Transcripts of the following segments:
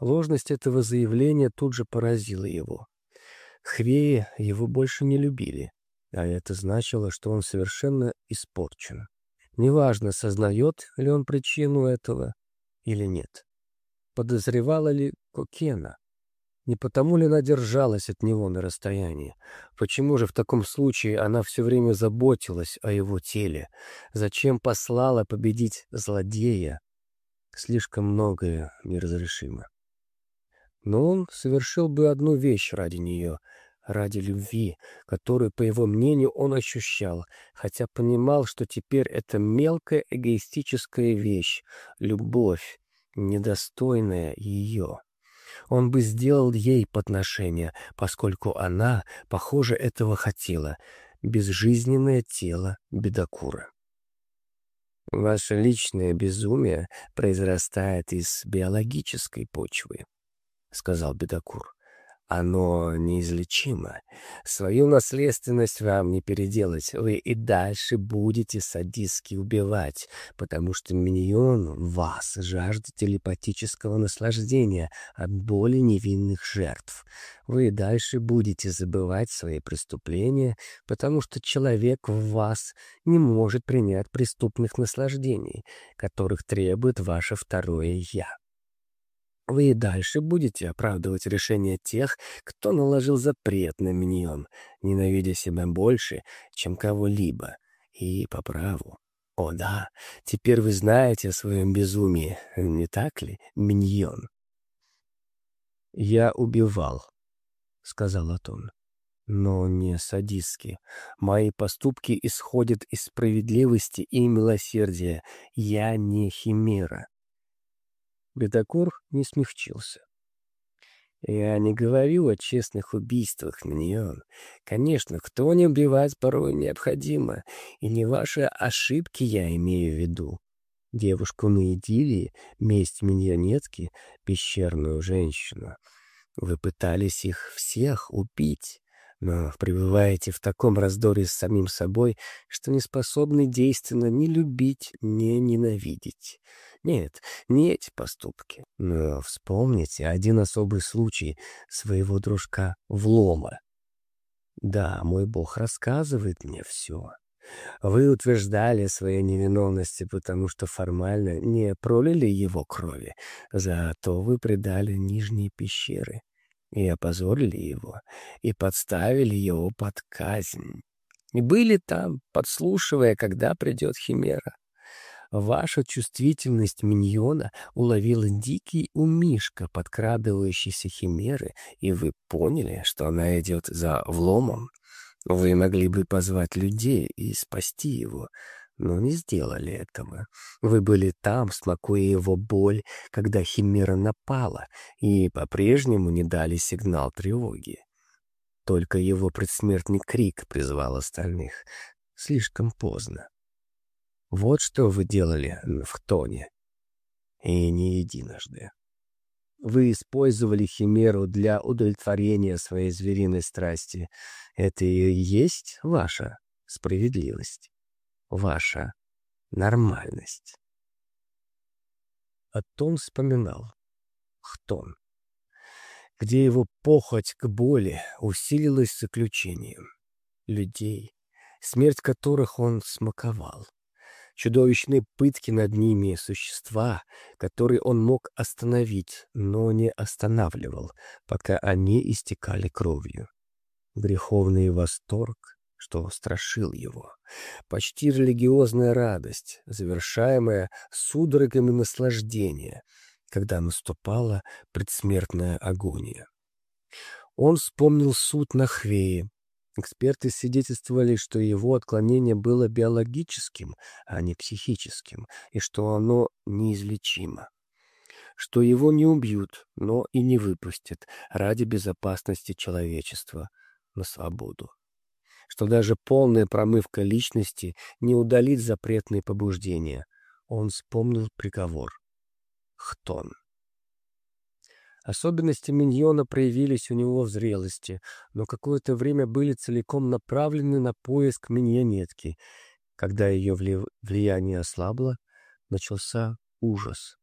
Ложность этого заявления тут же поразила его. Хвеи его больше не любили, а это значило, что он совершенно испорчен. Неважно, сознает ли он причину этого или нет. Подозревала ли Кокена? Не потому ли она держалась от него на расстоянии? Почему же в таком случае она все время заботилась о его теле? Зачем послала победить злодея? Слишком многое неразрешимо. Но он совершил бы одну вещь ради нее, ради любви, которую, по его мнению, он ощущал, хотя понимал, что теперь это мелкая эгоистическая вещь — любовь, недостойная ее. Он бы сделал ей подношение, поскольку она, похоже, этого хотела. Безжизненное тело бедокура. Ваше личное безумие произрастает из биологической почвы, — сказал бедокур. Оно неизлечимо. Свою наследственность вам не переделать. Вы и дальше будете садистски убивать, потому что миньон вас жаждет телепатического наслаждения от боли невинных жертв. Вы и дальше будете забывать свои преступления, потому что человек в вас не может принять преступных наслаждений, которых требует ваше второе «я». Вы и дальше будете оправдывать решение тех, кто наложил запрет на миньон, ненавидя себя больше, чем кого-либо. И по праву. О да, теперь вы знаете о своем безумии, не так ли, миньон? «Я убивал», — сказал Атон. «Но не садистски. Мои поступки исходят из справедливости и милосердия. Я не химера». Бедокур не смягчился. «Я не говорю о честных убийствах, Миньон. Конечно, кто не убивать порой необходимо, и не ваши ошибки я имею в виду. Девушку на идиллии, месть миньонетки, пещерную женщину. Вы пытались их всех убить, но пребываете в таком раздоре с самим собой, что не способны действенно ни любить, ни ненавидеть». Нет, не эти поступки. Но вспомните один особый случай своего дружка Влома. Да, мой бог рассказывает мне все. Вы утверждали своей невиновности, потому что формально не пролили его крови, зато вы предали нижние пещеры и опозорили его, и подставили его под казнь. И были там, подслушивая, когда придет Химера. Ваша чувствительность миньона уловила дикий умишка подкрадывающейся химеры, и вы поняли, что она идет за вломом. Вы могли бы позвать людей и спасти его, но не сделали этого. Вы были там, смакуя его боль, когда химера напала, и по-прежнему не дали сигнал тревоги. Только его предсмертный крик призвал остальных. Слишком поздно. Вот что вы делали в Тоне. И не единожды. Вы использовали химеру для удовлетворения своей звериной страсти. Это и есть ваша справедливость, ваша нормальность. Атон вспоминал. Хтон. Где его похоть к боли усилилась заключением. Людей, смерть которых он смаковал чудовищные пытки над ними существа, которые он мог остановить, но не останавливал, пока они истекали кровью. Греховный восторг, что страшил его, почти религиозная радость, завершаемая судорогами наслаждения, когда наступала предсмертная агония. Он вспомнил суд на Хвее, Эксперты свидетельствовали, что его отклонение было биологическим, а не психическим, и что оно неизлечимо. Что его не убьют, но и не выпустят ради безопасности человечества на свободу. Что даже полная промывка личности не удалит запретные побуждения. Он вспомнил приговор. Хтон. Особенности миньона проявились у него в зрелости, но какое-то время были целиком направлены на поиск миньонетки. Когда ее влияние ослабло, начался ужас.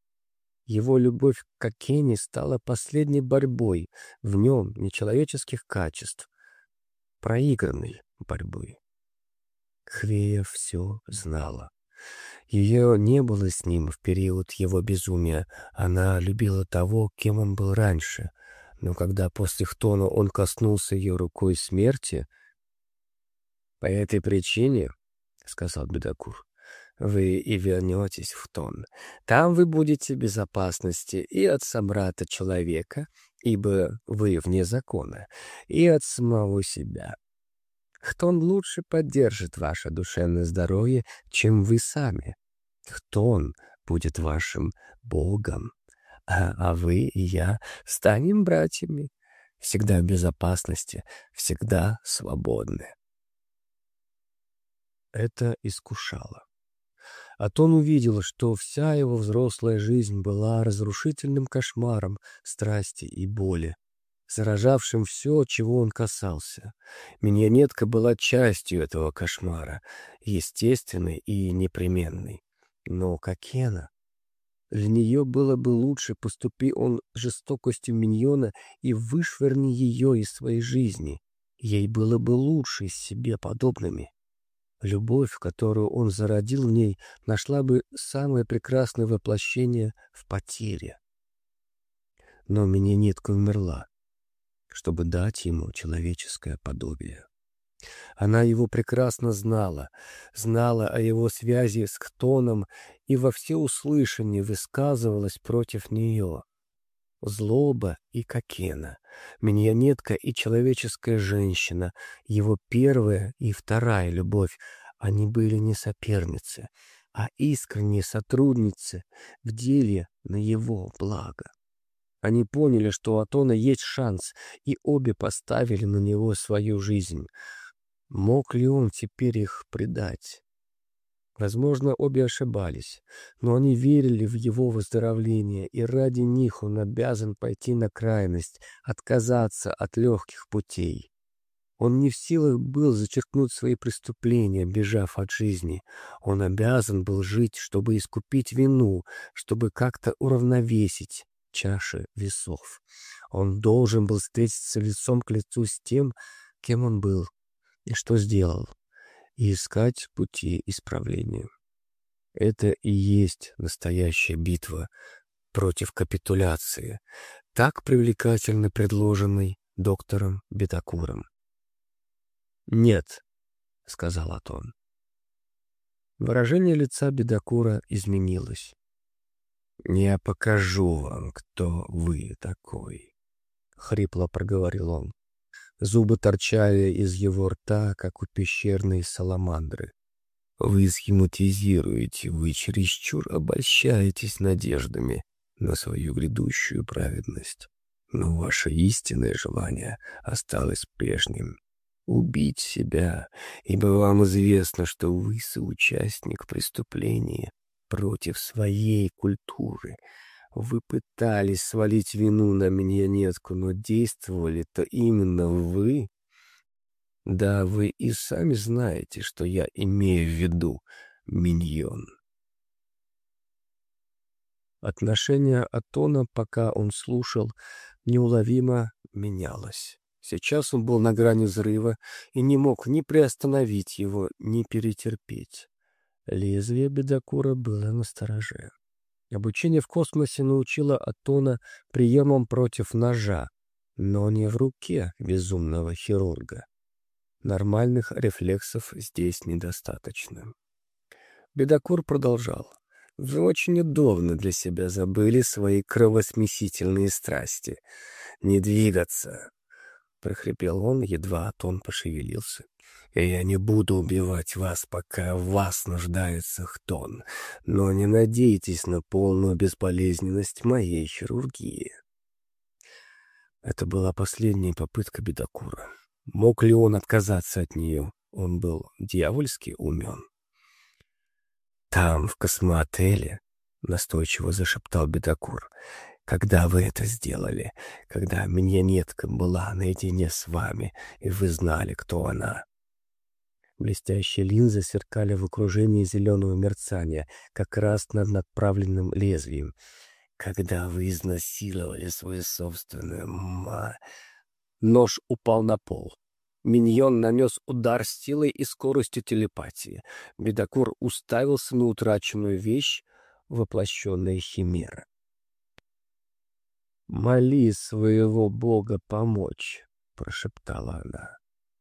Его любовь к Акене стала последней борьбой, в нем нечеловеческих качеств, проигранной борьбой. Хвея все знала. Ее не было с ним в период его безумия. Она любила того, кем он был раньше. Но когда после Хтона он коснулся ее рукой смерти... «По этой причине, — сказал Бедокур, — вы и вернетесь в Тон. Там вы будете в безопасности и от собрата человека, ибо вы вне закона, и от самого себя. Хтон лучше поддержит ваше душевное здоровье, чем вы сами. Хтон будет вашим Богом, а, а вы и я станем братьями, всегда в безопасности, всегда свободны. Это искушало. А Тон увидел, что вся его взрослая жизнь была разрушительным кошмаром страсти и боли заражавшим все, чего он касался. Миньонетка была частью этого кошмара, естественной и непременной. Но Кокена... Для нее было бы лучше, поступи он жестокостью миньона и вышвырни ее из своей жизни. Ей было бы лучше с себе подобными. Любовь, которую он зародил в ней, нашла бы самое прекрасное воплощение в потере. Но Миньонетка умерла чтобы дать ему человеческое подобие. Она его прекрасно знала, знала о его связи с Хтоном и во всеуслышание высказывалась против нее. Злоба и Кокена, миньонетка и человеческая женщина, его первая и вторая любовь, они были не соперницы, а искренние сотрудницы в деле на его благо. Они поняли, что у Атона есть шанс, и обе поставили на него свою жизнь. Мог ли он теперь их предать? Возможно, обе ошибались, но они верили в его выздоровление, и ради них он обязан пойти на крайность, отказаться от легких путей. Он не в силах был зачеркнуть свои преступления, бежав от жизни. Он обязан был жить, чтобы искупить вину, чтобы как-то уравновесить чаши весов. Он должен был встретиться лицом к лицу с тем, кем он был и что сделал, и искать пути исправления. Это и есть настоящая битва против капитуляции, так привлекательно предложенной доктором Бетакуром. «Нет», — сказал Атон. Выражение лица Бедокура изменилось. «Я покажу вам, кто вы такой», — хрипло проговорил он. Зубы торчали из его рта, как у пещерной саламандры. «Вы схематизируете, вы чересчур обольщаетесь надеждами на свою грядущую праведность. Но ваше истинное желание осталось прежним — убить себя, ибо вам известно, что вы соучастник преступления, против своей культуры. Вы пытались свалить вину на миньонетку, но действовали-то именно вы. Да, вы и сами знаете, что я имею в виду, миньон. Отношение Атона, пока он слушал, неуловимо менялось. Сейчас он был на грани взрыва и не мог ни приостановить его, ни перетерпеть. Лезвие бедокура было на стороже. Обучение в космосе научило Атона приемам против ножа, но не в руке безумного хирурга. Нормальных рефлексов здесь недостаточно. Бедокур продолжал. «Вы очень удобно для себя забыли свои кровосмесительные страсти. Не двигаться!» — прохрипел он, едва Атон пошевелился и я не буду убивать вас, пока в вас нуждается Хтон, но не надейтесь на полную бесполезненность моей хирургии. Это была последняя попытка Бедокура. Мог ли он отказаться от нее? Он был дьявольски умен. «Там, в космоотеле», — настойчиво зашептал Бедокур, — «когда вы это сделали, когда миньонетка была наедине с вами, и вы знали, кто она». Блестящие линзы сверкали в окружении зеленого мерцания, как раз над направленным лезвием. когда вы изнасиловали свою собственную ма...» Нож упал на пол. Миньон нанес удар с силой и скоростью телепатии. Бедокур уставился на утраченную вещь, воплощенная химера. «Моли своего бога помочь», — прошептала она.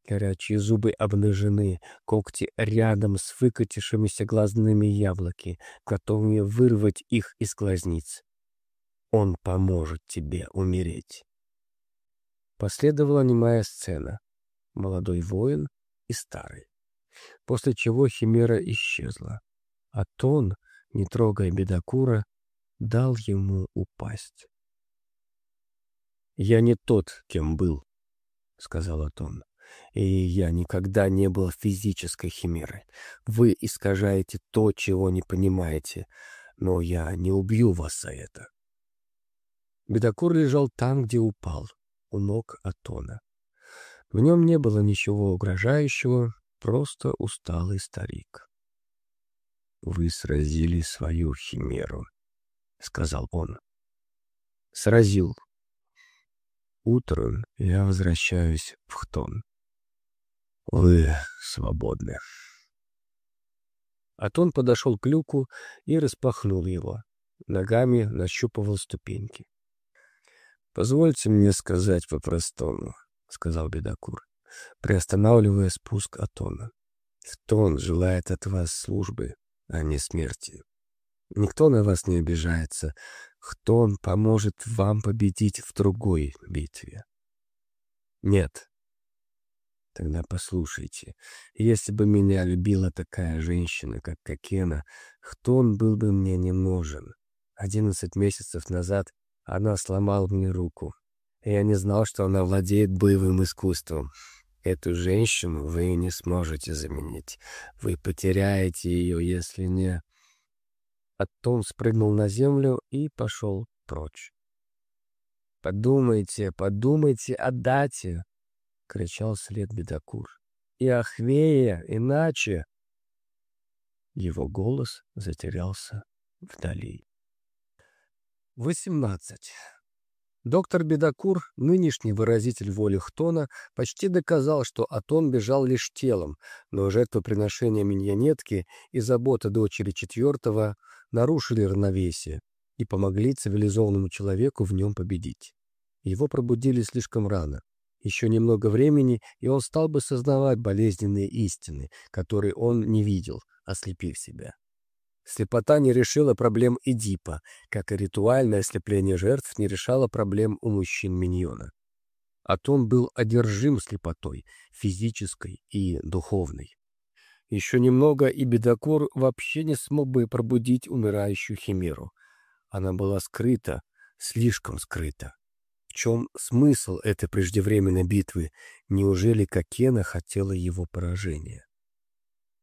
Горячие зубы обнажены, когти рядом с выкатившимися глазными яблоки, готовыми вырвать их из глазниц. Он поможет тебе умереть. Последовала немая сцена. Молодой воин и старый. После чего химера исчезла. А Тон, не трогая бедокура, дал ему упасть. «Я не тот, кем был», — сказал Атон. «И я никогда не был физической химерой. Вы искажаете то, чего не понимаете, но я не убью вас за это». Бедокур лежал там, где упал, у ног Атона. В нем не было ничего угрожающего, просто усталый старик. «Вы сразили свою химеру», — сказал он. «Сразил», Утром я возвращаюсь в Хтон. Вы свободны. Атон подошел к люку и распахнул его. Ногами нащупывал ступеньки. «Позвольте мне сказать по-простому», — сказал Бедокур, приостанавливая спуск Атона. «Хтон желает от вас службы, а не смерти. Никто на вас не обижается, кто он поможет вам победить в другой битве. Нет. Тогда послушайте, если бы меня любила такая женщина, как Кокена, кто он был бы мне не нужен? Одиннадцать месяцев назад она сломала мне руку, я не знал, что она владеет боевым искусством. Эту женщину вы не сможете заменить. Вы потеряете ее, если не... Аттон спрыгнул на землю и пошел прочь. «Подумайте, подумайте о дате!» — кричал след Бедокур. «И о Хвее, иначе!» Его голос затерялся вдали. Восемнадцать. Доктор Бедокур, нынешний выразитель воли Хтона, почти доказал, что Атон бежал лишь телом, но жертвоприношение миньонетки и забота дочери четвертого нарушили равновесие и помогли цивилизованному человеку в нем победить. Его пробудили слишком рано. Еще немного времени, и он стал бы сознавать болезненные истины, которые он не видел, ослепив себя. Слепота не решила проблем Эдипа, как и ритуальное ослепление жертв не решало проблем у мужчин-миньона. Атон был одержим слепотой, физической и духовной. Еще немного, и Бедокур вообще не смог бы пробудить умирающую химеру. Она была скрыта, слишком скрыта. Чем смысл этой преждевременной битвы? Неужели Кокена хотела его поражения?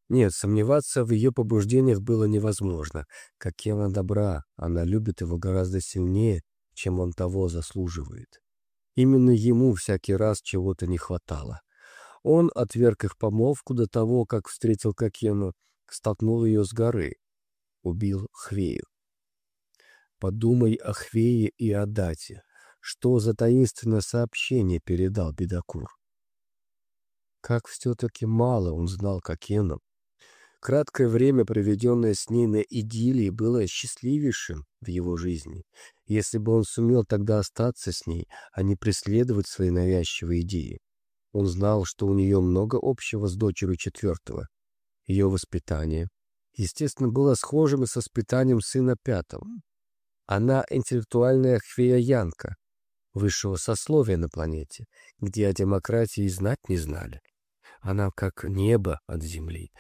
Нет, сомневаться в ее побуждениях было невозможно. Как Кена добра, она любит его гораздо сильнее, чем он того заслуживает. Именно ему всякий раз чего-то не хватало. Он отверг их помолвку до того, как встретил Кокену, столкнул ее с горы, убил Хвею. Подумай о Хвее и о Дате. Что за таинственное сообщение передал Бедокур? Как все-таки мало он знал Кокену, Краткое время, проведенное с ней на идиллии, было счастливейшим в его жизни. Если бы он сумел тогда остаться с ней, а не преследовать свои навязчивые идеи. Он знал, что у нее много общего с дочерью четвертого. Ее воспитание, естественно, было схожим с воспитанием сына пятого. Она интеллектуальная хвея-янка, высшего сословия на планете, где о демократии знать не знали. Она как небо от земли,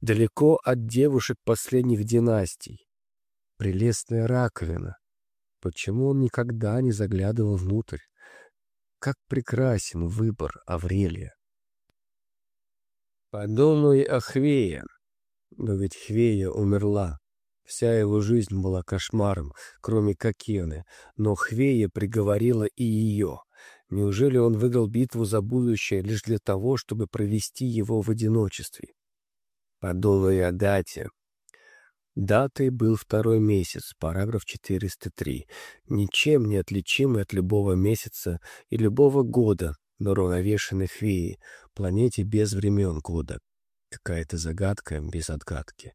далеко от девушек последних династий. Прелестная раковина. Почему он никогда не заглядывал внутрь? Как прекрасен выбор Аврелия. Подумай о Хвее. Но ведь Хвея умерла. Вся его жизнь была кошмаром, кроме Кокены, но Хвея приговорила и ее — Неужели он выиграл битву за будущее лишь для того, чтобы провести его в одиночестве? Подумай о дате. Датой был второй месяц, параграф 403, ничем не отличимый от любого месяца и любого года на уравновешенной Хвеи, планете без времен года. Какая-то загадка без отгадки.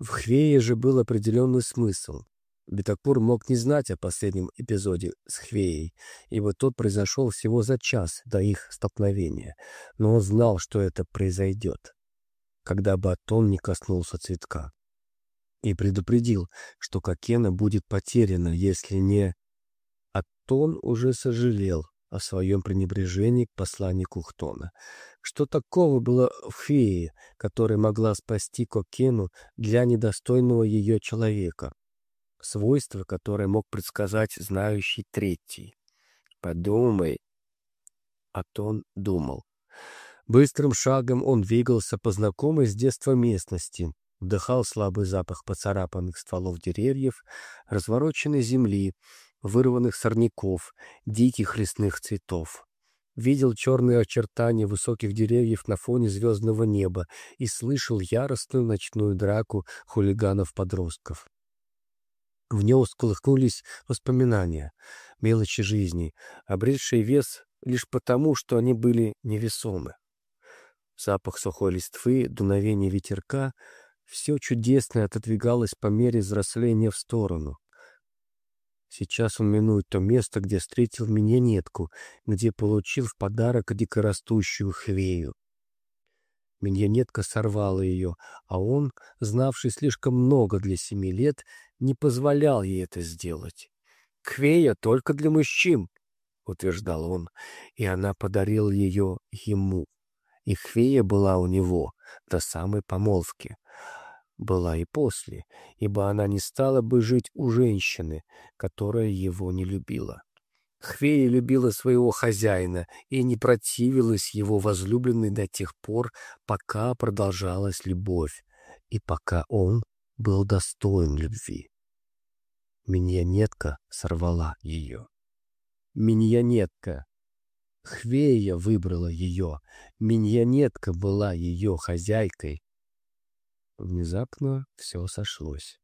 В Хвее же был определенный смысл. Бетакур мог не знать о последнем эпизоде с Хвеей, ибо тот произошел всего за час до их столкновения, но он знал, что это произойдет, когда Батон не коснулся цветка и предупредил, что Кокена будет потеряна, если не... Атон уже сожалел о своем пренебрежении к посланнику Хтона. Что такого было в фее, которая могла спасти Кокену для недостойного ее человека? Свойство, которое мог предсказать знающий третий. «Подумай». Атон думал. Быстрым шагом он двигался по знакомой с детства местности, вдыхал слабый запах поцарапанных стволов деревьев, развороченной земли, вырванных сорняков, диких лесных цветов. Видел черные очертания высоких деревьев на фоне звездного неба и слышал яростную ночную драку хулиганов-подростков. В него сколыхнулись воспоминания, мелочи жизни, обретшие вес лишь потому, что они были невесомы. Запах сухой листвы, дуновение ветерка — все чудесное отодвигалось по мере взросления в сторону. Сейчас он минует то место, где встретил меня нетку, где получил в подарок дикорастущую хвею. Миньонетка сорвала ее, а он, знавший слишком много для семи лет, не позволял ей это сделать. «Хвея только для мужчин», — утверждал он, и она подарила ее ему. И хвея была у него до самой помолвки была и после, ибо она не стала бы жить у женщины, которая его не любила. Хвея любила своего хозяина и не противилась его возлюбленной до тех пор, пока продолжалась любовь и пока он был достоин любви. Миньонетка сорвала ее. Миньонетка. Хвея выбрала ее. Миньонетка была ее хозяйкой, Внезапно все сошлось.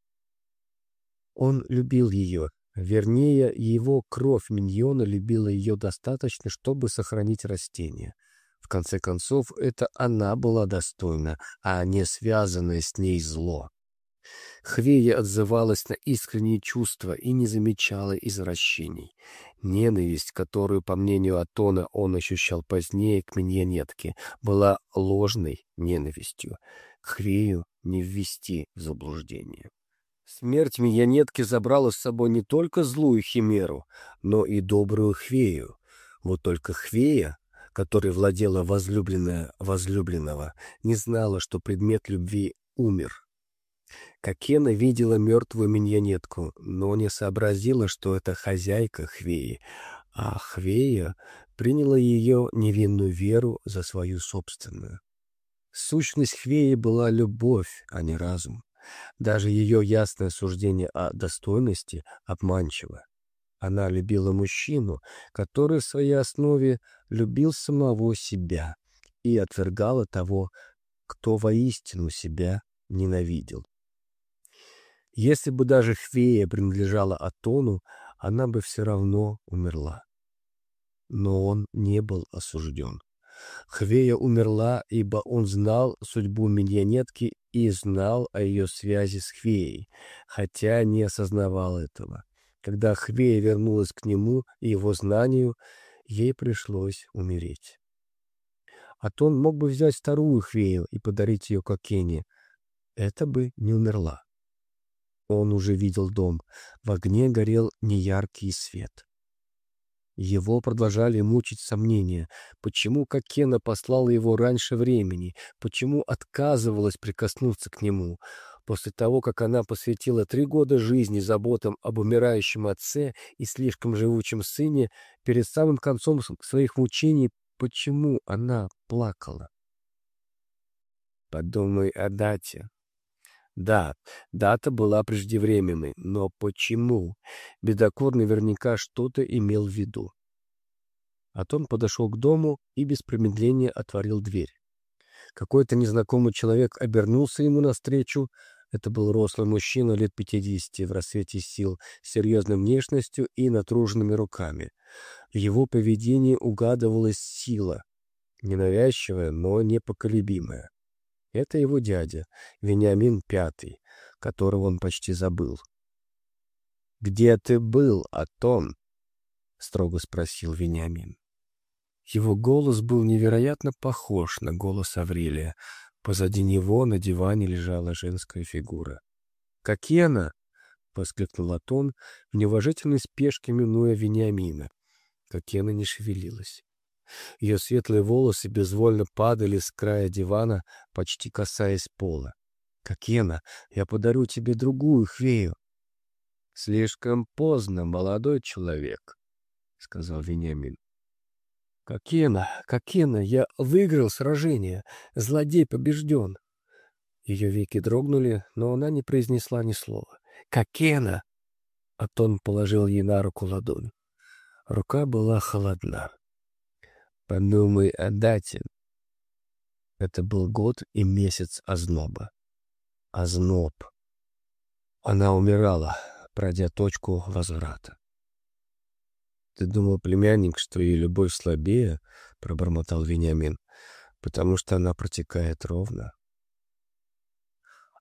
Он любил ее, вернее, его кровь миньона любила ее достаточно, чтобы сохранить растение. В конце концов, это она была достойна, а не связанное с ней зло. Хвея отзывалась на искренние чувства и не замечала извращений. Ненависть, которую, по мнению Атона, он ощущал позднее к миньонетке, была ложной ненавистью. Хвею не ввести в заблуждение. Смерть Миньонетки забрала с собой не только злую химеру, но и добрую Хвею. Вот только Хвея, которой владела возлюбленная возлюбленного, не знала, что предмет любви умер. Кокена видела мертвую миньонетку, но не сообразила, что это хозяйка Хвеи, а Хвея приняла ее невинную веру за свою собственную. Сущность Хвеи была любовь, а не разум. Даже ее ясное суждение о достойности обманчиво. Она любила мужчину, который в своей основе любил самого себя и отвергала того, кто воистину себя ненавидел. Если бы даже Хвея принадлежала Атону, она бы все равно умерла. Но он не был осужден. Хвея умерла, ибо он знал судьбу миньонетки и знал о ее связи с Хвеей, хотя не осознавал этого. Когда Хвея вернулась к нему и его знанию, ей пришлось умереть. Атон мог бы взять вторую Хвею и подарить ее Кокене. Это бы не умерла. Он уже видел дом. В огне горел неяркий свет. Его продолжали мучить сомнения, почему Кокена послала его раньше времени, почему отказывалась прикоснуться к нему. После того, как она посвятила три года жизни заботам об умирающем отце и слишком живучем сыне, перед самым концом своих мучений, почему она плакала? Подумай о дате, да, дата была преждевременной, но почему? Бедокур наверняка что-то имел в виду. Атон подошел к дому и без промедления отворил дверь. Какой-то незнакомый человек обернулся ему навстречу. Это был рослый мужчина лет пятидесяти в рассвете сил, с серьезной внешностью и натруженными руками. В его поведении угадывалась сила, ненавязчивая, но непоколебимая. Это его дядя, Вениамин Пятый, которого он почти забыл. «Где ты был, Атон?» — строго спросил Вениамин. Его голос был невероятно похож на голос Аврелия. Позади него на диване лежала женская фигура. «Кокена!» — воскликнул Атон, в неуважительной спешке минуя Вениамина. Кокена не шевелилась. Ее светлые волосы безвольно падали с края дивана, почти касаясь пола. «Кокена, я подарю тебе другую хвею». «Слишком поздно, молодой человек», — сказал Вениамин. «Кокена, Кокена, я выиграл сражение. Злодей побежден». Ее веки дрогнули, но она не произнесла ни слова. «Кокена!» Атон положил ей на руку ладонь. Рука была холодна. «Подумай о дате». Это был год и месяц озноба. Озноб. Она умирала, пройдя точку возврата. «Ты думал, племянник, что ее любовь слабее?» — пробормотал Вениамин. «Потому что она протекает ровно».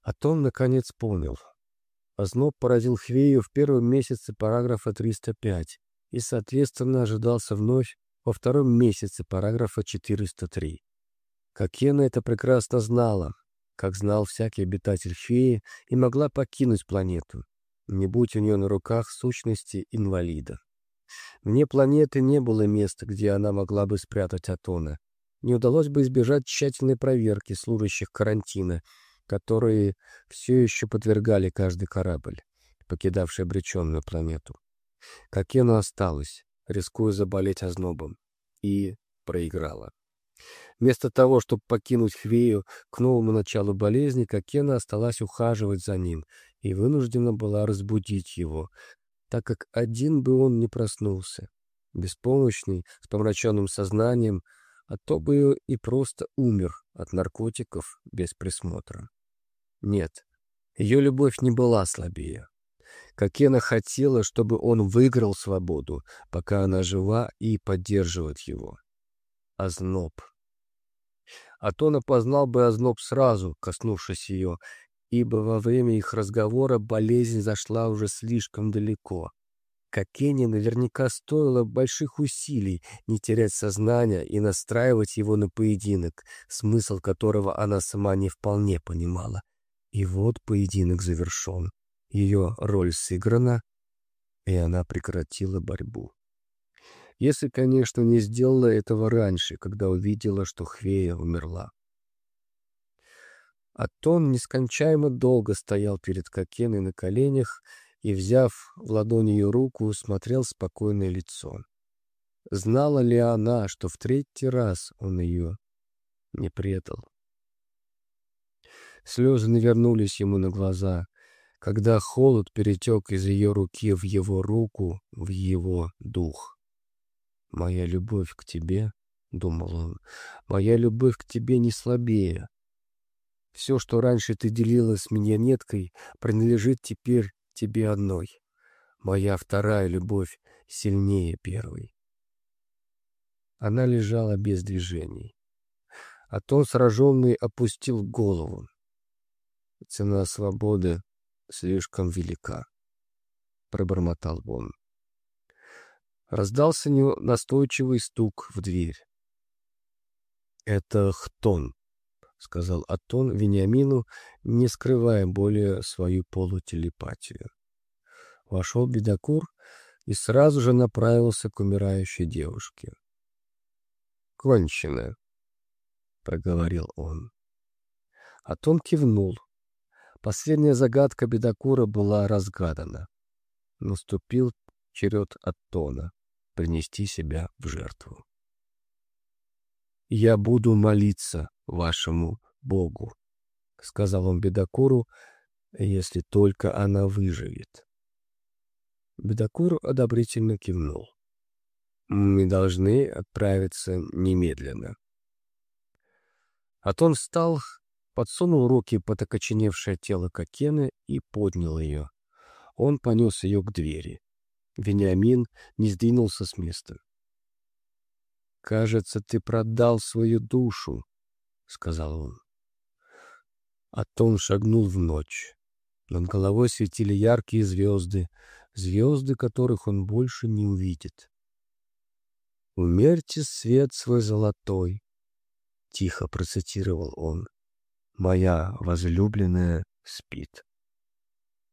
А Том, наконец, понял. Озноб поразил Хвею в первом месяце параграфа 305 и, соответственно, ожидался вновь во втором месяце параграфа 403. Кокена это прекрасно знала, как знал всякий обитатель феи, и могла покинуть планету, не будь у нее на руках сущности инвалида. Вне планеты не было места, где она могла бы спрятать Атона. Не удалось бы избежать тщательной проверки служащих карантина, которые все еще подвергали каждый корабль, покидавший обреченную планету. Кокену осталось, рискуя заболеть ознобом, и проиграла. Вместо того, чтобы покинуть Хвею к новому началу болезни, Кокена осталась ухаживать за ним и вынуждена была разбудить его, так как один бы он не проснулся, беспомощный, с помраченным сознанием, а то бы и просто умер от наркотиков без присмотра. Нет, ее любовь не была слабее. Кокена хотела, чтобы он выиграл свободу, пока она жива и поддерживает его. Озноб. Атон опознал бы озноб сразу, коснувшись ее, ибо во время их разговора болезнь зашла уже слишком далеко. Кокене наверняка стоило больших усилий не терять сознание и настраивать его на поединок, смысл которого она сама не вполне понимала. И вот поединок завершен. Ее роль сыграна, и она прекратила борьбу. Если, конечно, не сделала этого раньше, когда увидела, что Хвея умерла. Атон нескончаемо долго стоял перед Кокеной на коленях и, взяв в ладонь ее руку, смотрел спокойное лицо. Знала ли она, что в третий раз он ее не предал? Слезы навернулись ему на глаза, когда холод перетек из ее руки в его руку, в его дух. «Моя любовь к тебе», — думал он, — «моя любовь к тебе не слабее, все, что раньше ты делила с миньонеткой, принадлежит теперь тебе одной. Моя вторая любовь сильнее первой. Она лежала без движений. А тон сраженный опустил голову. Цена свободы слишком велика, — пробормотал он. Раздался настойчивый стук в дверь. «Это Хтон», — сказал Атон Вениамину, не скрывая более свою полутелепатию. Вошел бедокур и сразу же направился к умирающей девушке. «Кончено», — проговорил он. Атон кивнул. Последняя загадка бедокура была разгадана. Наступил черед Аттона принести себя в жертву. «Я буду молиться вашему Богу», — сказал он Бедокуру, — «если только она выживет». Бедокур одобрительно кивнул. «Мы должны отправиться немедленно». Атон встал, подсунул руки под окоченевшее тело Кокены и поднял ее. Он понес ее к двери. Вениамин не сдвинулся с места. «Кажется, ты продал свою душу», — сказал он. А он шагнул в ночь. Над головой светили яркие звезды, звезды, которых он больше не увидит. «Умерьте свет свой золотой», — тихо процитировал он. «Моя возлюбленная спит».